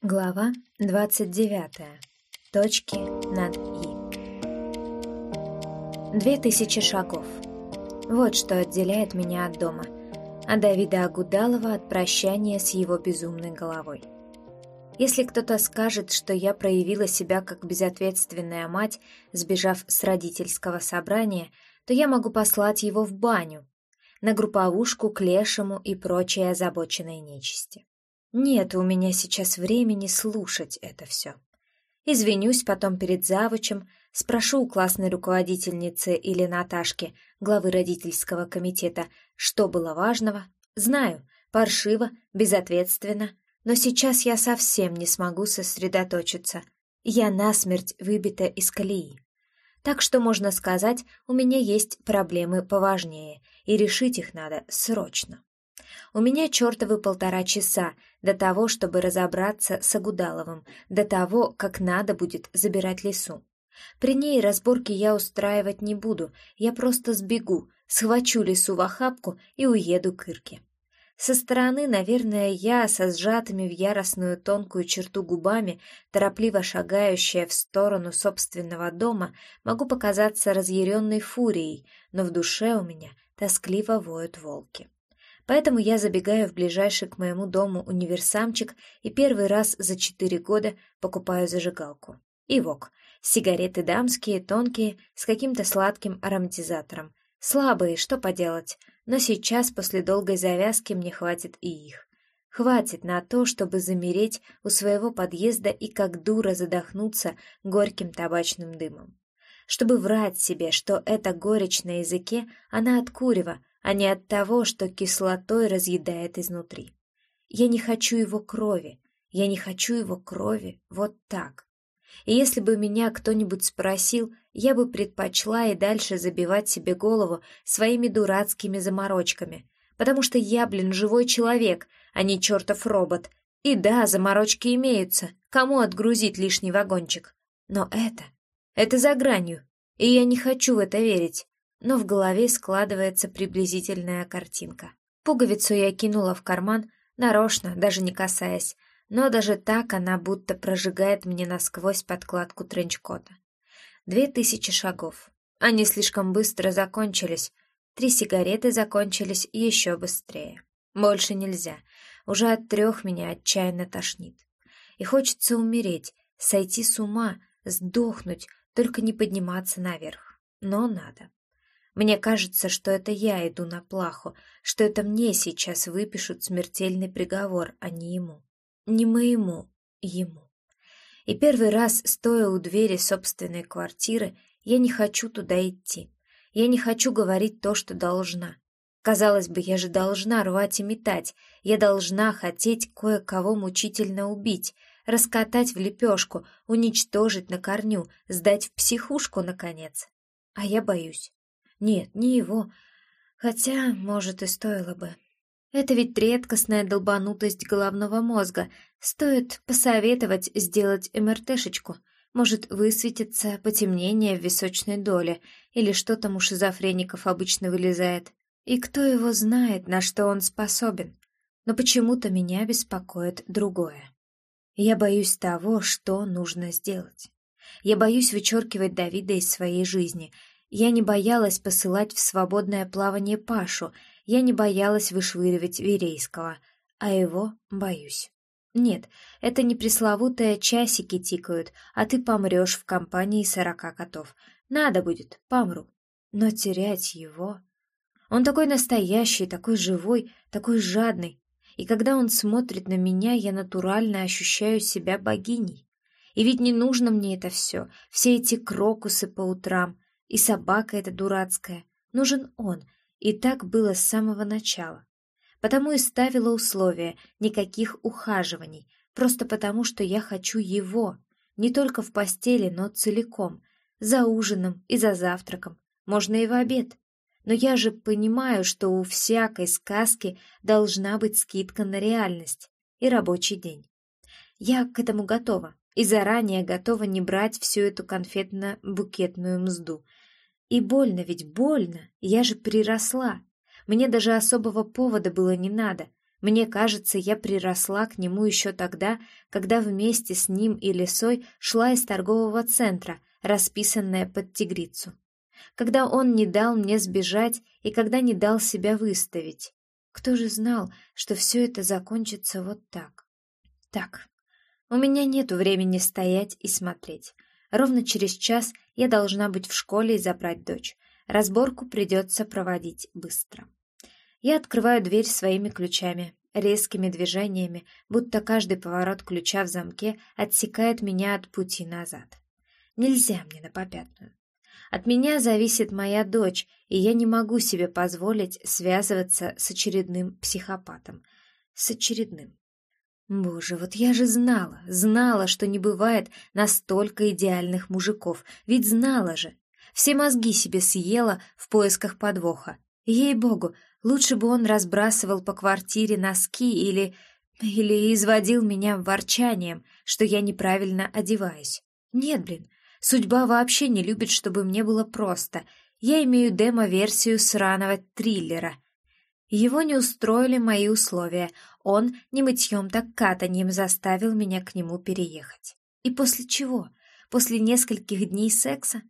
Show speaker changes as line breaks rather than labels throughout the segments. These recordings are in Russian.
Глава 29. Точки над «и». Две тысячи шагов. Вот что отделяет меня от дома, а Давида Агудалова от прощания с его безумной головой. Если кто-то скажет, что я проявила себя как безответственная мать, сбежав с родительского собрания, то я могу послать его в баню, на групповушку к лешему и прочей озабоченной нечисти. Нет у меня сейчас времени слушать это все. Извинюсь потом перед завучем, спрошу у классной руководительницы или Наташки, главы родительского комитета, что было важного. Знаю, паршиво, безответственно, но сейчас я совсем не смогу сосредоточиться. Я насмерть выбита из колеи. Так что, можно сказать, у меня есть проблемы поважнее, и решить их надо срочно. У меня чертовы полтора часа до того, чтобы разобраться с Агудаловым, до того, как надо будет забирать лесу. При ней разборки я устраивать не буду, я просто сбегу, схвачу лесу в охапку и уеду к Ирке. Со стороны, наверное, я, со сжатыми в яростную тонкую черту губами, торопливо шагающая в сторону собственного дома, могу показаться разъяренной фурией, но в душе у меня тоскливо воют волки. Поэтому я забегаю в ближайший к моему дому универсамчик и первый раз за четыре года покупаю зажигалку. И вок. Сигареты дамские, тонкие, с каким-то сладким ароматизатором. Слабые, что поделать, но сейчас после долгой завязки мне хватит и их. Хватит на то, чтобы замереть у своего подъезда и как дура задохнуться горьким табачным дымом. Чтобы врать себе, что эта горечь на языке, она от а не от того, что кислотой разъедает изнутри. Я не хочу его крови, я не хочу его крови вот так. И если бы меня кто-нибудь спросил, я бы предпочла и дальше забивать себе голову своими дурацкими заморочками, потому что я, блин, живой человек, а не чертов робот. И да, заморочки имеются, кому отгрузить лишний вагончик. Но это... это за гранью, и я не хочу в это верить но в голове складывается приблизительная картинка. Пуговицу я кинула в карман, нарочно, даже не касаясь, но даже так она будто прожигает мне насквозь подкладку тренчкота. Две тысячи шагов. Они слишком быстро закончились. Три сигареты закончились еще быстрее. Больше нельзя. Уже от трех меня отчаянно тошнит. И хочется умереть, сойти с ума, сдохнуть, только не подниматься наверх. Но надо. Мне кажется, что это я иду на плаху, что это мне сейчас выпишут смертельный приговор, а не ему. Не моему, ему. И первый раз, стоя у двери собственной квартиры, я не хочу туда идти. Я не хочу говорить то, что должна. Казалось бы, я же должна рвать и метать. Я должна хотеть кое-кого мучительно убить, раскатать в лепешку, уничтожить на корню, сдать в психушку, наконец. А я боюсь. Нет, не его. Хотя, может, и стоило бы. Это ведь редкостная долбанутость головного мозга. Стоит посоветовать сделать МРТшечку. Может, высветится потемнение в височной доле, или что там у шизофреников обычно вылезает. И кто его знает, на что он способен. Но почему-то меня беспокоит другое. Я боюсь того, что нужно сделать. Я боюсь вычеркивать Давида из своей жизни, я не боялась посылать в свободное плавание Пашу, я не боялась вышвыривать Верейского, а его боюсь. Нет, это не пресловутые часики тикают, а ты помрешь в компании сорока котов. Надо будет, помру. Но терять его... Он такой настоящий, такой живой, такой жадный. И когда он смотрит на меня, я натурально ощущаю себя богиней. И ведь не нужно мне это все, все эти крокусы по утрам, и собака эта дурацкая. Нужен он, и так было с самого начала. Потому и ставила условия никаких ухаживаний, просто потому, что я хочу его, не только в постели, но целиком, за ужином и за завтраком, можно и в обед. Но я же понимаю, что у всякой сказки должна быть скидка на реальность и рабочий день. Я к этому готова и заранее готова не брать всю эту конфетно-букетную мзду, и больно ведь, больно, я же приросла. Мне даже особого повода было не надо. Мне кажется, я приросла к нему еще тогда, когда вместе с ним и лисой шла из торгового центра, расписанная под тигрицу. Когда он не дал мне сбежать и когда не дал себя выставить. Кто же знал, что все это закончится вот так? Так, у меня нету времени стоять и смотреть. Ровно через час я должна быть в школе и забрать дочь. Разборку придется проводить быстро. Я открываю дверь своими ключами, резкими движениями, будто каждый поворот ключа в замке отсекает меня от пути назад. Нельзя мне на попятную. От меня зависит моя дочь, и я не могу себе позволить связываться с очередным психопатом. С очередным. Боже, вот я же знала, знала, что не бывает настолько идеальных мужиков, ведь знала же. Все мозги себе съела в поисках подвоха. Ей-богу, лучше бы он разбрасывал по квартире носки или... или изводил меня ворчанием, что я неправильно одеваюсь. Нет, блин, судьба вообще не любит, чтобы мне было просто. Я имею демо-версию сраного триллера — его не устроили мои условия. Он не мытьем, так катанием заставил меня к нему переехать. И после чего? После нескольких дней секса?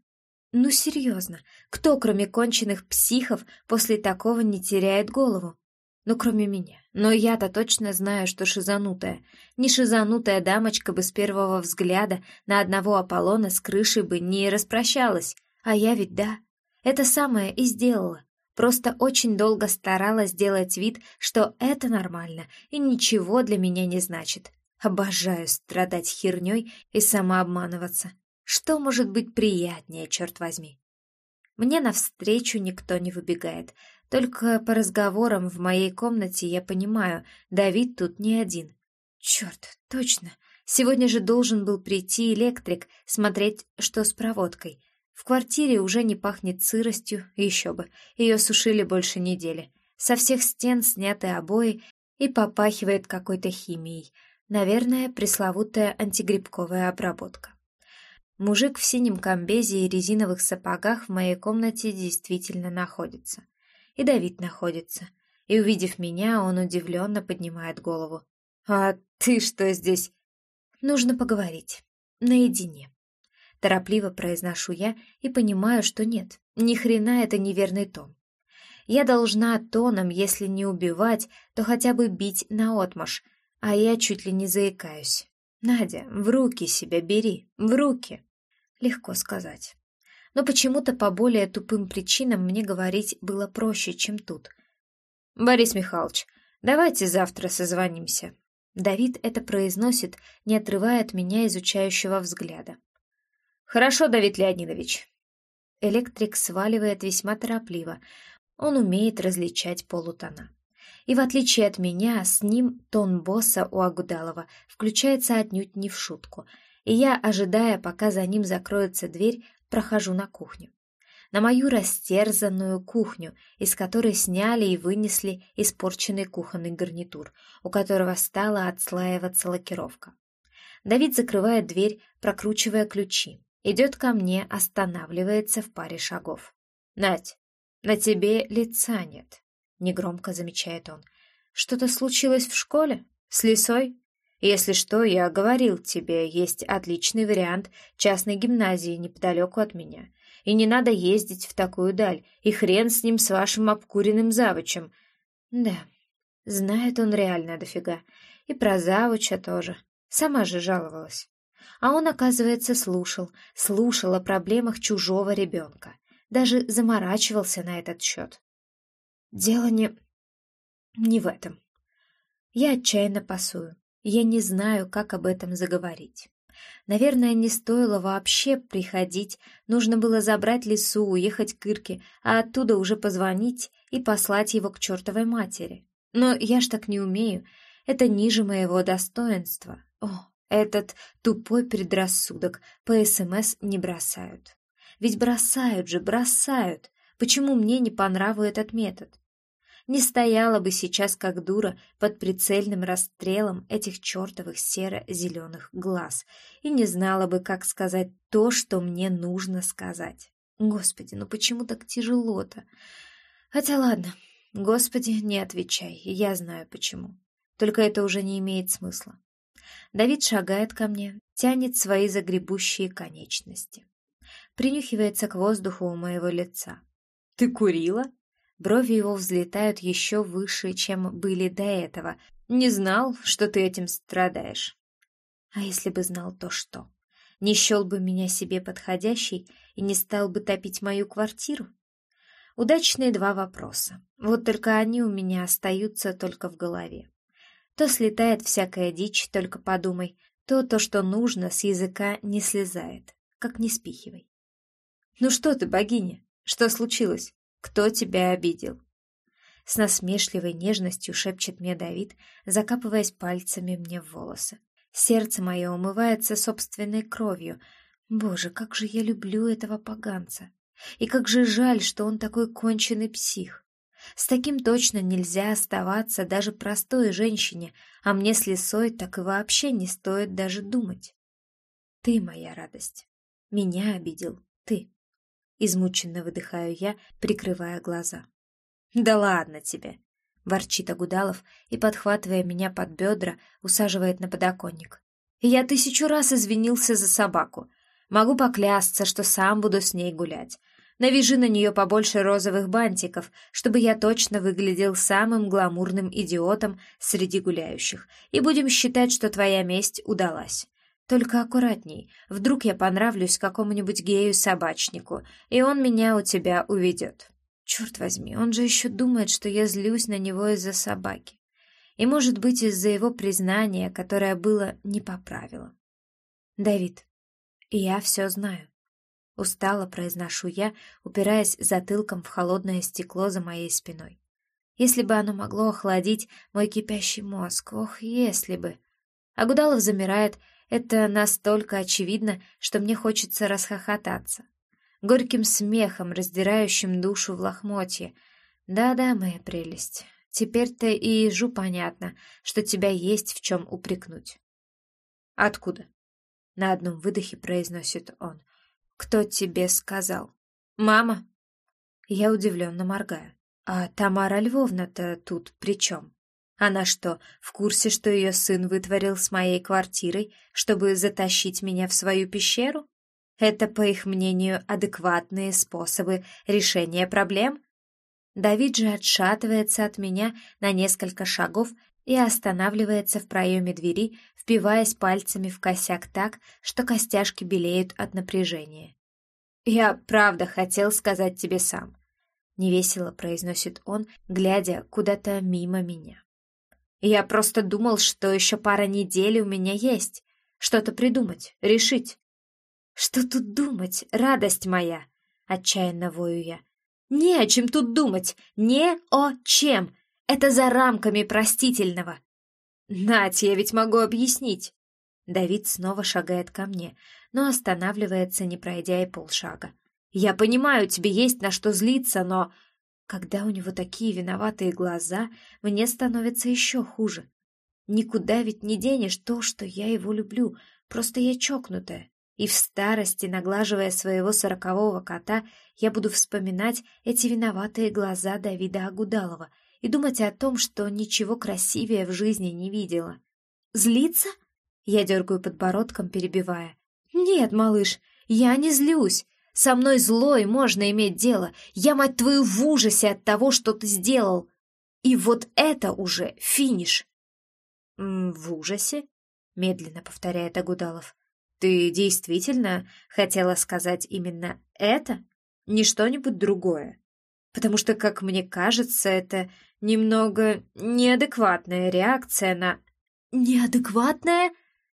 Ну, серьезно, кто, кроме конченых психов, после такого не теряет голову? Ну, кроме меня. Но я-то точно знаю, что шизанутая. Не шизанутая дамочка бы с первого взгляда на одного Аполлона с крышей бы не распрощалась. А я ведь да. Это самое и сделала. Просто очень долго старалась сделать вид, что это нормально и ничего для меня не значит. Обожаю страдать херней и самообманываться. Что может быть приятнее, черт возьми? Мне навстречу никто не выбегает. Только по разговорам в моей комнате я понимаю, Давид тут не один. Черт, точно. Сегодня же должен был прийти электрик, смотреть, что с проводкой. В квартире уже не пахнет сыростью, еще бы, ее сушили больше недели. Со всех стен сняты обои и попахивает какой-то химией. Наверное, пресловутая антигрибковая обработка. Мужик в синем комбезе и резиновых сапогах в моей комнате действительно находится. И Давид находится. И, увидев меня, он удивленно поднимает голову. «А ты что здесь?» «Нужно поговорить. Наедине». Торопливо произношу я и понимаю, что нет, ни хрена это неверный тон. Я должна тоном, если не убивать, то хотя бы бить наотмашь, а я чуть ли не заикаюсь. «Надя, в руки себя бери, в руки!» Легко сказать. Но почему-то по более тупым причинам мне говорить было проще, чем тут. «Борис Михайлович, давайте завтра созвонимся». Давид это произносит, не отрывая от меня изучающего взгляда. «Хорошо, Давид Леонидович». Электрик сваливает весьма торопливо. Он умеет различать полутона. И в отличие от меня, с ним тон босса у Агудалова включается отнюдь не в шутку. И я, ожидая, пока за ним закроется дверь, прохожу на кухню. На мою растерзанную кухню, из которой сняли и вынесли испорченный кухонный гарнитур, у которого стала отслаиваться лакировка. Давид закрывает дверь, прокручивая ключи. Идет ко мне, останавливается в паре шагов. «Надь, на тебе лица нет», — негромко замечает он. «Что-то случилось в школе? С лисой? Если что, я говорил тебе, есть отличный вариант частной гимназии неподалеку от меня. И не надо ездить в такую даль, и хрен с ним с вашим обкуренным завучем». «Да, знает он реально дофига. И про завуча тоже. Сама же жаловалась. А он, оказывается, слушал, слушал о проблемах чужого ребенка. Даже заморачивался на этот счет. Дело не... не в этом. Я отчаянно пасую. Я не знаю, как об этом заговорить. Наверное, не стоило вообще приходить, нужно было забрать лису, уехать к Ирке, а оттуда уже позвонить и послать его к чертовой матери. Но я ж так не умею, это ниже моего достоинства. О, этот тупой предрассудок по СМС не бросают. Ведь бросают же, бросают. Почему мне не по нраву этот метод? Не стояла бы сейчас как дура под прицельным расстрелом этих чертовых серо-зеленых глаз и не знала бы, как сказать то, что мне нужно сказать. Господи, ну почему так тяжело-то? Хотя ладно, Господи, не отвечай, я знаю почему. Только это уже не имеет смысла. Давид шагает ко мне, тянет свои загребущие конечности. Принюхивается к воздуху у моего лица. «Ты курила?» Брови его взлетают еще выше, чем были до этого. «Не знал, что ты этим страдаешь». А если бы знал, то что? Не счел бы меня себе подходящей и не стал бы топить мою квартиру? Удачные два вопроса. Вот только они у меня остаются только в голове. То слетает всякая дичь, только подумай, то то, что нужно, с языка не слезает, как не спихивай. «Ну что ты, богиня? Что случилось? Кто тебя обидел?» С насмешливой нежностью шепчет мне Давид, закапываясь пальцами мне в волосы. Сердце мое умывается собственной кровью. Боже, как же я люблю этого поганца! И как же жаль, что он такой конченый псих. С таким точно нельзя оставаться даже простой женщине, а мне с лисой так и вообще не стоит даже думать. Ты моя радость. Меня обидел ты. Измученно выдыхаю я, прикрывая глаза. Да ладно тебе, ворчит Агудалов и, подхватывая меня под бедра, усаживает на подоконник. Я тысячу раз извинился за собаку. Могу поклясться, что сам буду с ней гулять. Навяжи на нее побольше розовых бантиков, чтобы я точно выглядел самым гламурным идиотом среди гуляющих, и будем считать, что твоя месть удалась. Только аккуратней, вдруг я понравлюсь какому-нибудь гею-собачнику, и он меня у тебя уведет. Черт возьми, он же еще думает, что я злюсь на него из-за собаки. И, может быть, из-за его признания, которое было не по правилам. Давид, я все знаю. Устало произношу я, упираясь затылком в холодное стекло за моей спиной. Если бы оно могло охладить мой кипящий мозг, ох, если бы. Агудалов замирает, это настолько очевидно, что мне хочется расхохотаться. Горьким смехом, раздирающим душу в лохмотье. Да-да, моя прелесть, теперь-то и ежу понятно, что тебя есть в чем упрекнуть. Откуда? На одном выдохе произносит он. «Кто тебе сказал?» «Мама?» Я удивленно моргаю. «А Тамара Львовна-то тут при чем? Она что, в курсе, что ее сын вытворил с моей квартирой, чтобы затащить меня в свою пещеру? Это, по их мнению, адекватные способы решения проблем?» Давид же отшатывается от меня на несколько шагов и останавливается в проеме двери, впиваясь пальцами в косяк так, что костяшки белеют от напряжения. «Я правда хотел сказать тебе сам», — невесело произносит он, глядя куда-то мимо меня. «Я просто думал, что еще пара недель у меня есть. Что-то придумать, решить». «Что тут думать, радость моя?» — отчаянно вою я. «Не о чем тут думать, не о чем. Это за рамками простительного. Нать, я ведь могу объяснить. Давид снова шагает ко мне, но останавливается, не пройдя и полшага. Я понимаю, тебе есть на что злиться, но... Когда у него такие виноватые глаза, мне становится еще хуже. Никуда ведь не денешь то, что я его люблю, просто я чокнутая. И в старости, наглаживая своего сорокового кота, я буду вспоминать эти виноватые глаза Давида Агудалова — и думать о том, что ничего красивее в жизни не видела. «Злиться?» Я дергаю подбородком, перебивая. «Нет, малыш, я не злюсь. Со мной злой можно иметь дело. Я, мать твою, в ужасе от того, что ты сделал. И вот это уже финиш». «В ужасе?» — медленно повторяет Агудалов. «Ты действительно хотела сказать именно это? Не что-нибудь другое?» Потому что, как мне кажется, это немного неадекватная реакция на... Неадекватная?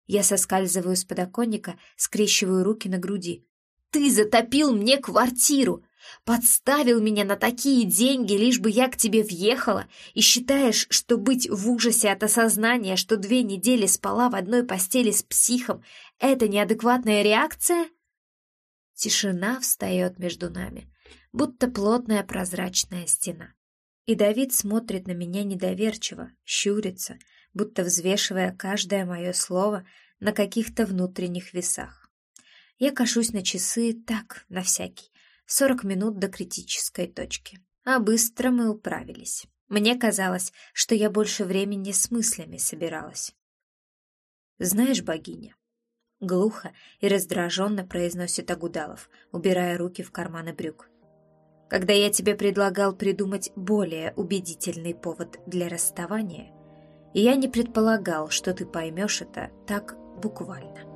Я соскальзываю с подоконника, скрещиваю руки на груди. Ты затопил мне квартиру, подставил меня на такие деньги, лишь бы я к тебе въехала, и считаешь, что быть в ужасе от осознания, что две недели спала в одной постели с психом, это неадекватная реакция? Тишина встает между нами будто плотная прозрачная стена. И Давид смотрит на меня недоверчиво, щурится, будто взвешивая каждое мое слово на каких-то внутренних весах. Я кашусь на часы так, на всякий, сорок минут до критической точки. А быстро мы управились. Мне казалось, что я больше времени с мыслями собиралась. «Знаешь, богиня», — глухо и раздраженно произносит Агудалов, убирая руки в карманы брюк. «Когда я тебе предлагал придумать более убедительный повод для расставания, я не предполагал, что ты поймешь это так буквально».